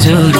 attitude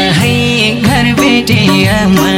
बेटी आमा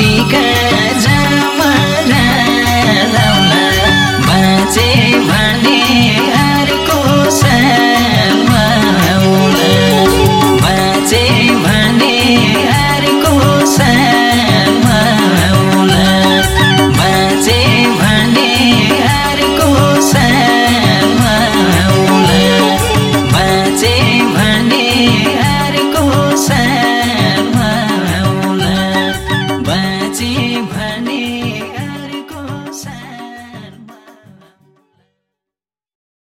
Tica